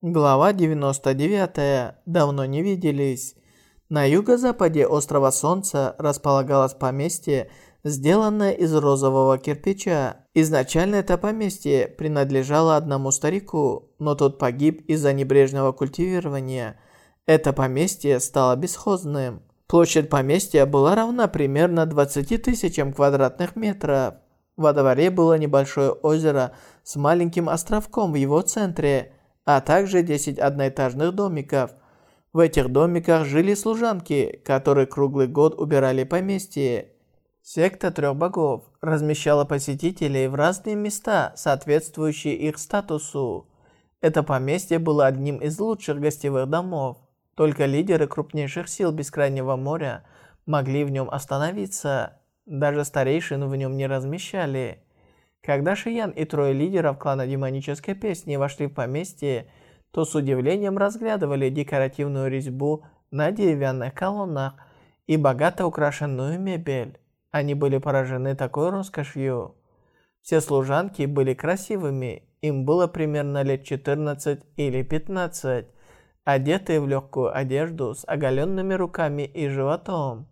Глава 99. Давно не виделись. На юго-западе острова Солнца располагалось поместье, сделанное из розового кирпича. Изначально это поместье принадлежало одному старику, но тот погиб из-за небрежного культивирования. Это поместье стало бесхозным. Площадь поместья была равна примерно 20 тысячам квадратных метров. Во дворе было небольшое озеро с маленьким островком в его центре – а также 10 одноэтажных домиков. В этих домиках жили служанки, которые круглый год убирали поместье. Секта трех богов размещала посетителей в разные места, соответствующие их статусу. Это поместье было одним из лучших гостевых домов. Только лидеры крупнейших сил Бескрайнего моря могли в нем остановиться. Даже старейшин в нем не размещали. Когда Шиян и трое лидеров клана демонической песни вошли в поместье, то с удивлением разглядывали декоративную резьбу на деревянных колоннах и богато украшенную мебель. Они были поражены такой роскошью. Все служанки были красивыми, им было примерно лет 14 или 15, одетые в легкую одежду с оголенными руками и животом.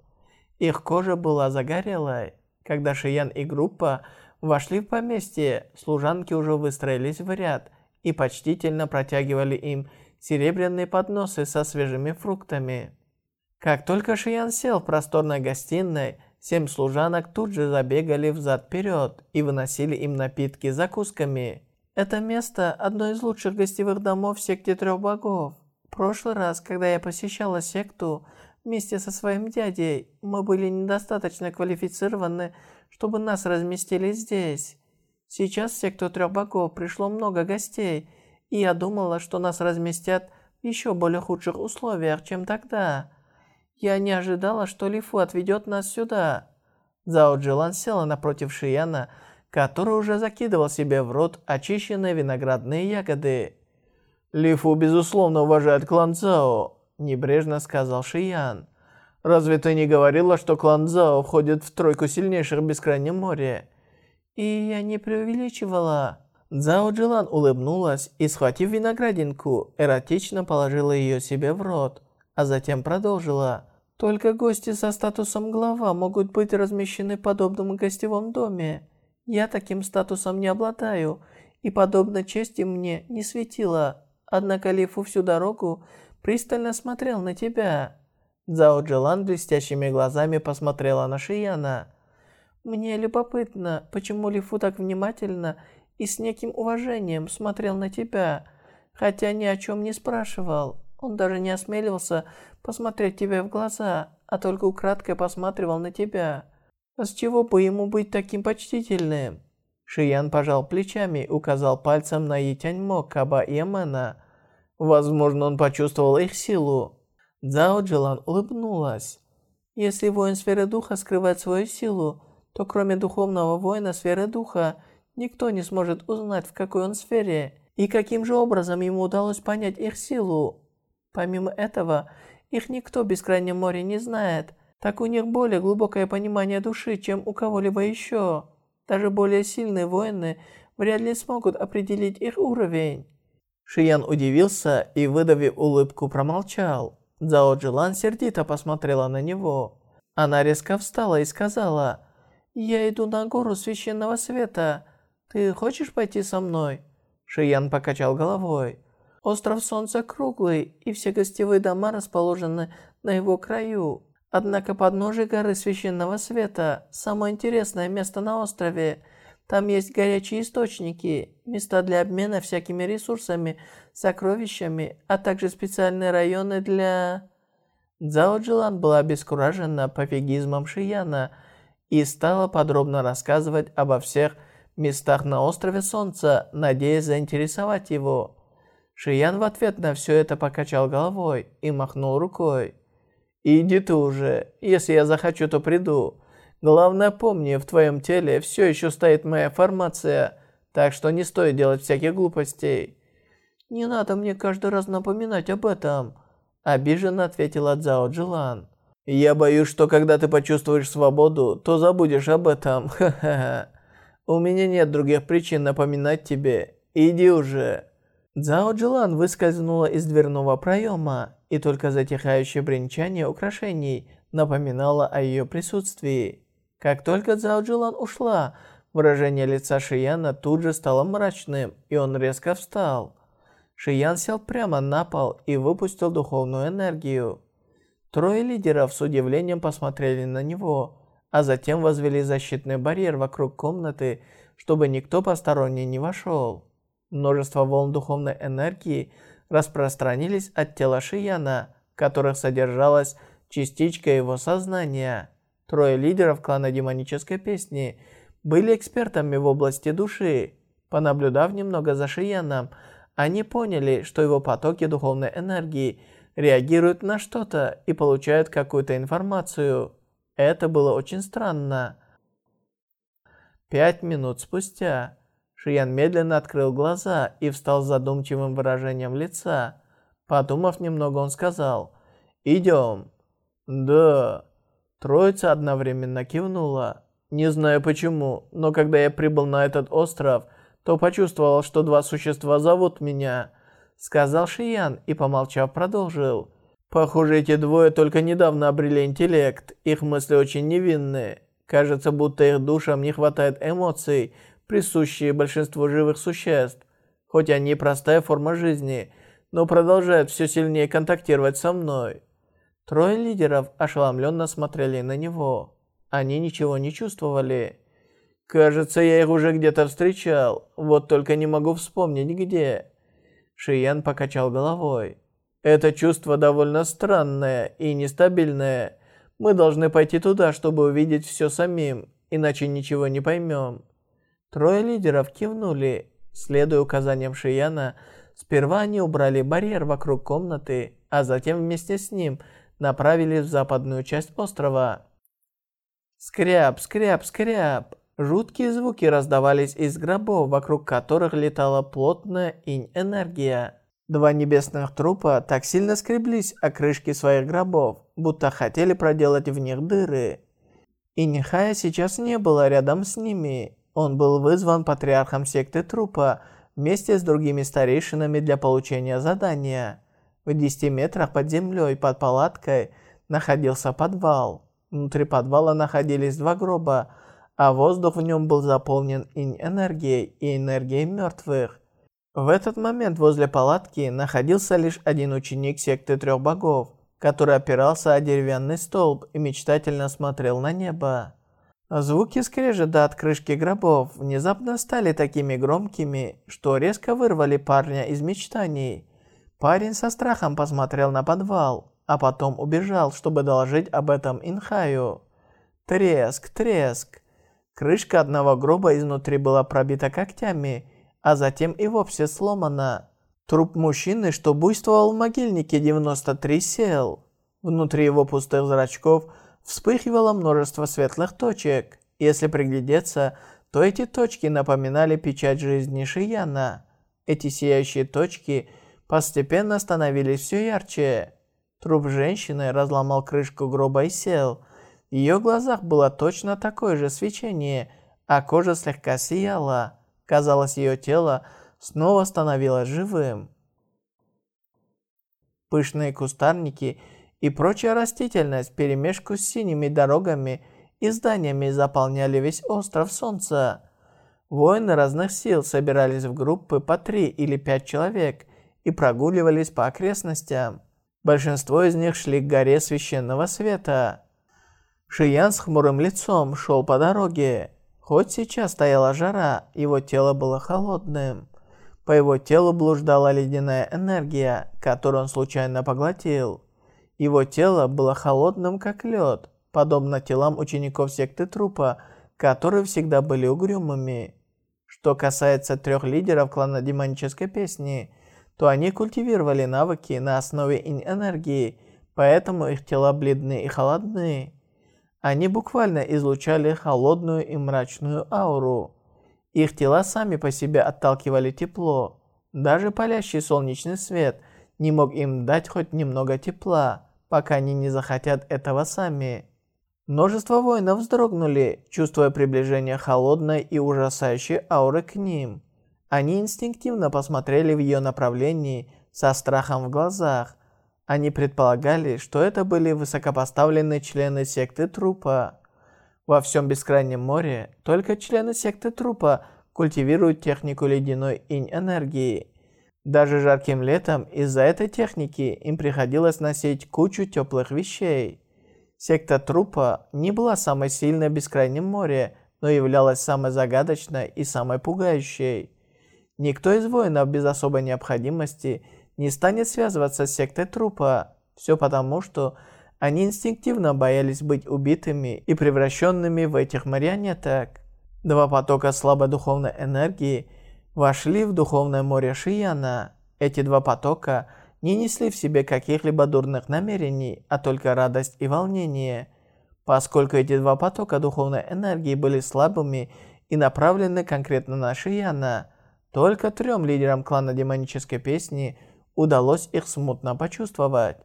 Их кожа была загорелой. Когда Шиян и группа Вошли в поместье, служанки уже выстроились в ряд и почтительно протягивали им серебряные подносы со свежими фруктами. Как только Шиян сел в просторной гостиной, семь служанок тут же забегали взад-вперед и выносили им напитки закусками. Это место – одно из лучших гостевых домов в секте трех богов. В прошлый раз, когда я посещала секту вместе со своим дядей, мы были недостаточно квалифицированы, чтобы нас разместили здесь. Сейчас в секту трех богов пришло много гостей, и я думала, что нас разместят в еще более худших условиях, чем тогда. Я не ожидала, что Лифу отведет нас сюда. Зао Джилан села напротив Шияна, который уже закидывал себе в рот очищенные виноградные ягоды. «Лифу, безусловно, уважает клан Зао», – небрежно сказал Шиян. Разве ты не говорила, что клан Зао входит в тройку сильнейших в Бескрайнем море?» «И я не преувеличивала». Зао Джилан улыбнулась и, схватив виноградинку, эротично положила ее себе в рот, а затем продолжила. «Только гости со статусом глава могут быть размещены в подобном гостевом доме. Я таким статусом не обладаю, и подобной чести мне не светило. Однако Лифу всю дорогу пристально смотрел на тебя». Цао Джилан блестящими глазами посмотрела на Шияна. «Мне любопытно, почему Лифу так внимательно и с неким уважением смотрел на тебя, хотя ни о чем не спрашивал. Он даже не осмеливался посмотреть тебе в глаза, а только украдкой посматривал на тебя. С чего бы ему быть таким почтительным?» Шиян пожал плечами и указал пальцем на Етяньмо, Каба и Эмена. Возможно, он почувствовал их силу. Цао Джилан улыбнулась. Если воин сферы духа скрывает свою силу, то кроме духовного воина сферы духа, никто не сможет узнать, в какой он сфере, и каким же образом ему удалось понять их силу. Помимо этого, их никто в Бескрайнем море не знает, так у них более глубокое понимание души, чем у кого-либо еще. Даже более сильные воины вряд ли смогут определить их уровень. Шиян удивился и, выдавив улыбку, промолчал. Цао Джилан сердито посмотрела на него. Она резко встала и сказала, «Я иду на гору священного света. Ты хочешь пойти со мной?» Шиян покачал головой. Остров Солнца круглый, и все гостевые дома расположены на его краю. Однако подножие горы Священного Света – самое интересное место на острове – там есть горячие источники, места для обмена всякими ресурсами, сокровищами, а также специальные районы для... Цао Джилан была обескуражена пофигизмом Шияна и стала подробно рассказывать обо всех местах на острове Солнца, надеясь заинтересовать его. Шиян в ответ на все это покачал головой и махнул рукой. «Иди ты уже, если я захочу, то приду. Главное помни, в твоем теле все еще стоит моя формация, так что не стоит делать всяких глупостей». «Не надо мне каждый раз напоминать об этом», – обиженно ответила Цао Джилан. «Я боюсь, что когда ты почувствуешь свободу, то забудешь об этом. Ха-ха-ха. У меня нет других причин напоминать тебе. Иди уже». Цао Джилан выскользнула из дверного проема, и только затихающее бренчание украшений напоминало о ее присутствии. Как только Цао Джилан ушла, выражение лица Шияна тут же стало мрачным, и он резко встал. Шиян сел прямо на пол и выпустил духовную энергию. Трое лидеров с удивлением посмотрели на него, а затем возвели защитный барьер вокруг комнаты, чтобы никто посторонний не вошел. Множество волн духовной энергии распространились от тела Шияна, в которых содержалась частичка его сознания. Трое лидеров клана демонической песни были экспертами в области души. Понаблюдав немного за Шияном, они поняли, что его потоки духовной энергии реагируют на что-то и получают какую-то информацию. Это было очень странно. Пять минут спустя Шиян медленно открыл глаза и встал с задумчивым выражением лица. Подумав немного, он сказал «Идем». «Да». Троица одновременно кивнула. Не знаю почему, но когда я прибыл на этот остров, то почувствовал, что два существа зовут меня. Сказал Шиян и, помолчав, продолжил. Похоже, эти двое только недавно обрели интеллект. Их мысли очень невинные. Кажется, будто их душам не хватает эмоций, присущие большинству живых существ. Хоть они и простая форма жизни, но продолжают все сильнее контактировать со мной. Трое лидеров ошеломленно смотрели на него. Они ничего не чувствовали. Кажется, я их уже где-то встречал, вот только не могу вспомнить где. Шиян покачал головой. Это чувство довольно странное и нестабильное. Мы должны пойти туда, чтобы увидеть все самим, иначе ничего не поймем. Трое лидеров кивнули. Следуя указаниям Шияна, сперва они убрали барьер вокруг комнаты, а затем вместе с ним направились в западную часть острова. Скряп, скряп, скряп. Жуткие звуки раздавались из гробов, вокруг которых летала плотная инь-энергия. Два небесных трупа так сильно скреблись о крышки своих гробов, будто хотели проделать в них дыры. И сейчас не было рядом с ними, он был вызван патриархом секты трупа вместе с другими старейшинами для получения задания. В 10 метрах под землей под палаткой находился подвал. Внутри подвала находились два гроба, а воздух в нем был заполнен инь-энергией и энергией мертвых. В этот момент возле палатки находился лишь один ученик секты трех богов, который опирался о деревянный столб и мечтательно смотрел на небо. Звуки скрежета от крышки гробов внезапно стали такими громкими, что резко вырвали парня из мечтаний. Парень со страхом посмотрел на подвал, а потом убежал, чтобы доложить об этом Инхаю. Треск, треск. Крышка одного гроба изнутри была пробита когтями, а затем и вовсе сломана. Труп мужчины, что буйствовал в могильнике 93, сел. Внутри его пустых зрачков – вспыхивало множество светлых точек. Если приглядеться, то эти точки напоминали печать жизни Шияна. Эти сияющие точки постепенно становились все ярче. Труп женщины разломал крышку гроба и сел. В ее глазах было точно такое же свечение, а кожа слегка сияла. Казалось, ее тело снова становилось живым. Пышные кустарники – и прочая растительность перемешку с синими дорогами и зданиями заполняли весь остров Солнца. Воины разных сил собирались в группы по три или пять человек и прогуливались по окрестностям. Большинство из них шли к горе священного света. Шиян с хмурым лицом шел по дороге. Хоть сейчас стояла жара, его тело было холодным. По его телу блуждала ледяная энергия, которую он случайно поглотил. Его тело было холодным, как лед, подобно телам учеников секты трупа, которые всегда были угрюмыми. Что касается трех лидеров клана демонической песни, то они культивировали навыки на основе инь-энергии, поэтому их тела бледны и холодны. Они буквально излучали холодную и мрачную ауру. Их тела сами по себе отталкивали тепло. Даже палящий солнечный свет не мог им дать хоть немного тепла пока они не захотят этого сами. Множество воинов вздрогнули, чувствуя приближение холодной и ужасающей ауры к ним. Они инстинктивно посмотрели в ее направлении со страхом в глазах. Они предполагали, что это были высокопоставленные члены секты трупа. Во всем Бескрайнем море только члены секты трупа культивируют технику ледяной инь-энергии. Даже жарким летом из-за этой техники им приходилось носить кучу теплых вещей. Секта трупа не была самой сильной в Бескрайнем море, но являлась самой загадочной и самой пугающей. Никто из воинов без особой необходимости не станет связываться с сектой трупа. Все потому, что они инстинктивно боялись быть убитыми и превращенными в этих марионеток. Два потока слабой духовной энергии вошли в духовное море Шияна. Эти два потока не несли в себе каких-либо дурных намерений, а только радость и волнение. Поскольку эти два потока духовной энергии были слабыми и направлены конкретно на Шияна, только трем лидерам клана демонической песни удалось их смутно почувствовать.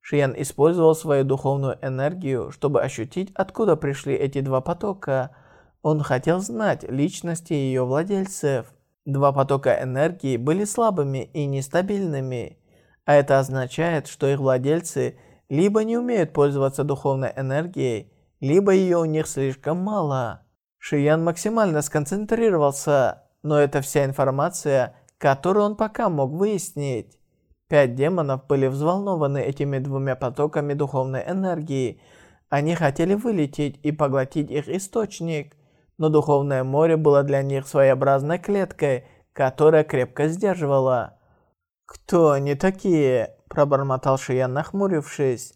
Шиян использовал свою духовную энергию, чтобы ощутить, откуда пришли эти два потока. Он хотел знать личности ее владельцев. Два потока энергии были слабыми и нестабильными, а это означает, что их владельцы либо не умеют пользоваться духовной энергией, либо ее у них слишком мало. Шиян максимально сконцентрировался, но это вся информация, которую он пока мог выяснить. Пять демонов были взволнованы этими двумя потоками духовной энергии. Они хотели вылететь и поглотить их источник, но духовное море было для них своеобразной клеткой, которая крепко сдерживала. «Кто они такие?» – пробормотал Шиян, нахмурившись.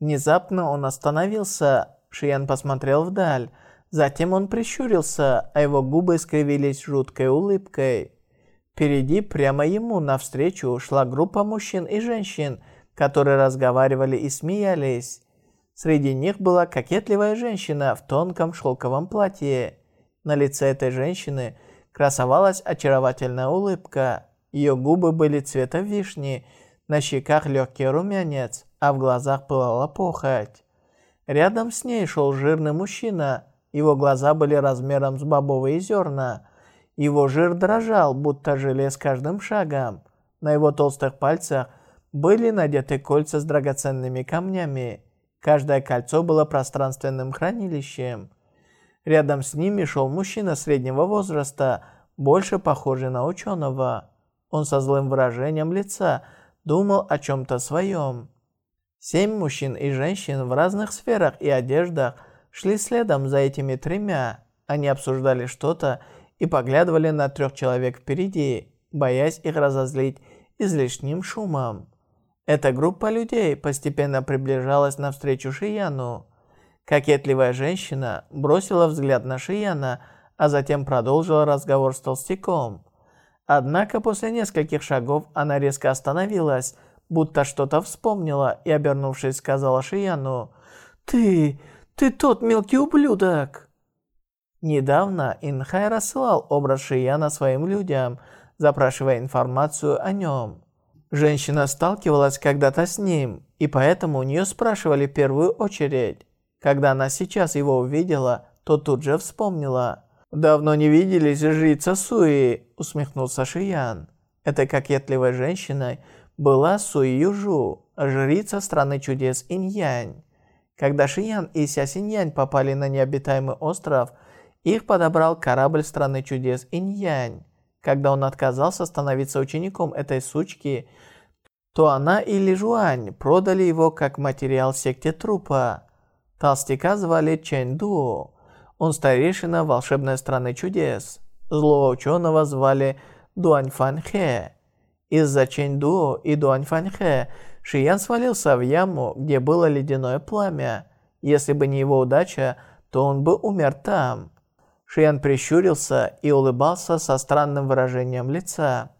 Внезапно он остановился. Шиян посмотрел вдаль. Затем он прищурился, а его губы скривились жуткой улыбкой. Впереди, прямо ему навстречу, шла группа мужчин и женщин, которые разговаривали и смеялись. Среди них была кокетливая женщина в тонком шелковом платье. На лице этой женщины красовалась очаровательная улыбка. Ее губы были цвета вишни, на щеках легкий румянец, а в глазах пылала похоть. Рядом с ней шел жирный мужчина. Его глаза были размером с бобовые зерна – его жир дрожал, будто желе с каждым шагом. На его толстых пальцах были надеты кольца с драгоценными камнями. Каждое кольцо было пространственным хранилищем. Рядом с ними шел мужчина среднего возраста, больше похожий на ученого. Он со злым выражением лица думал о чем-то своем. Семь мужчин и женщин в разных сферах и одеждах шли следом за этими тремя. Они обсуждали что-то и поглядывали на трех человек впереди, боясь их разозлить излишним шумом. Эта группа людей постепенно приближалась навстречу Шияну. Кокетливая женщина бросила взгляд на Шияна, а затем продолжила разговор с толстяком. Однако после нескольких шагов она резко остановилась, будто что-то вспомнила и, обернувшись, сказала Шияну, «Ты, ты тот мелкий ублюдок!» Недавно Инхай рассылал образ Шияна своим людям, запрашивая информацию о нем. Женщина сталкивалась когда-то с ним, и поэтому у нее спрашивали в первую очередь. Когда она сейчас его увидела, то тут же вспомнила. «Давно не виделись, жрица Суи», — усмехнулся Шиян. Этой кокетливой женщиной была Суи Южу, жрица страны чудес Иньянь. Когда Шиян и Ся Синьянь попали на необитаемый остров, их подобрал корабль страны чудес Иньянь. Когда он отказался становиться учеником этой сучки, то она и Ли Жуань продали его как материал секте трупа. Толстяка звали Чэнь Ду. Он старейшина волшебной страны чудес. Злого ученого звали Дуань Фан Хэ. Из-за Чэнь Ду и Дуань Фан Хэ Шиян свалился в яму, где было ледяное пламя. Если бы не его удача, то он бы умер там. Шиян прищурился и улыбался со странным выражением лица.